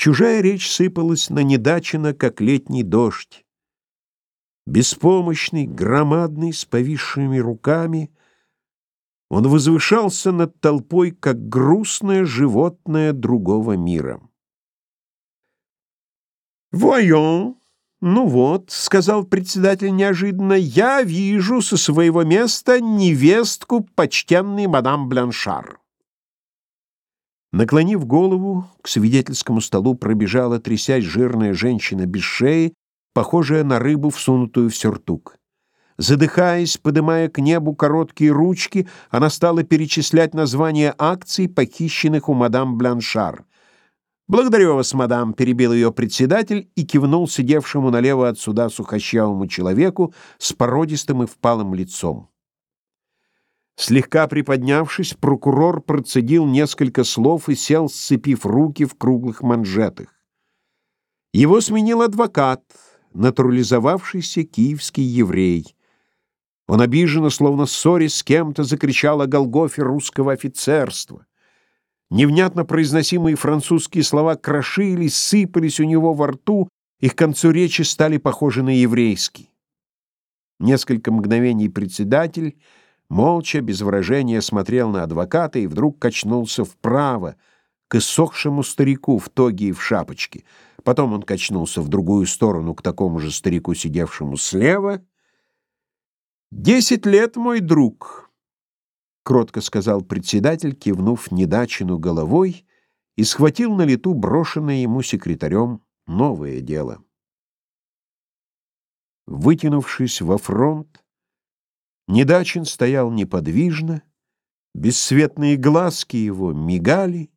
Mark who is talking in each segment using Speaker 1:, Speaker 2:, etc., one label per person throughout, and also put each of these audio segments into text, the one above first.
Speaker 1: Чужая речь сыпалась на Недачина, как летний дождь. Беспомощный, громадный, с повисшими руками, он возвышался над толпой, как грустное животное другого мира. «Voyons, ну вот», — сказал председатель неожиданно, — «я вижу со своего места невестку почтенной мадам Бланшар». Наклонив голову, к свидетельскому столу пробежала, трясясь, жирная женщина без шеи, похожая на рыбу, всунутую в сюртук. Задыхаясь, подымая к небу короткие ручки, она стала перечислять названия акций, похищенных у мадам Бланшар. «Благодарю вас, мадам», — перебил ее председатель и кивнул сидевшему налево от суда сухощавому человеку с породистым и впалым лицом. Слегка приподнявшись, прокурор процедил несколько слов и сел, сцепив руки в круглых манжетах. Его сменил адвокат, натурализовавшийся киевский еврей. Он обиженно, словно ссорясь с кем-то, закричал о Голгофе русского офицерства. Невнятно произносимые французские слова крошились, сыпались у него во рту, и к концу речи стали похожи на еврейский. Несколько мгновений председатель молча, без выражения смотрел на адвоката и вдруг качнулся вправо, к иссохшему старику в тоге и в шапочке. Потом он качнулся в другую сторону, к такому же старику, сидевшему слева. «Десять лет, мой друг!» — кротко сказал председатель, кивнув недачину головой, и схватил на лету брошенное ему секретарем новое дело. Вытянувшись во фронт, Недачин стоял неподвижно, бесцветные глазки его мигали,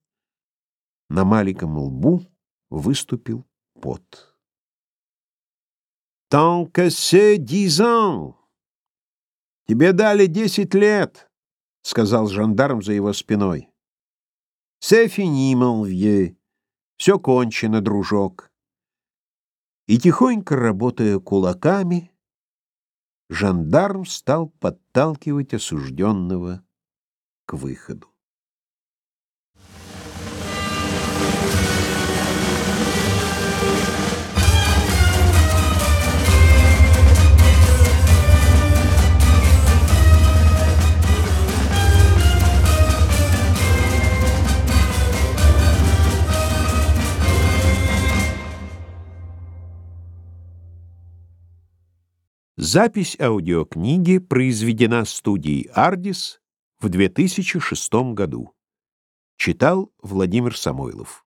Speaker 1: на маленьком лбу выступил пот. «Tant que c'est dix ans!» «Тебе дали десять лет!» — сказал жандарм за его спиной. «C'est fini, mon vieux!» «Все кончено, дружок!» И тихонько, работая кулаками, жандарм стал подталкивать осужденного к выходу. Запись аудиокниги произведена студией «Ардис» в 2006 году. Читал Владимир Самойлов.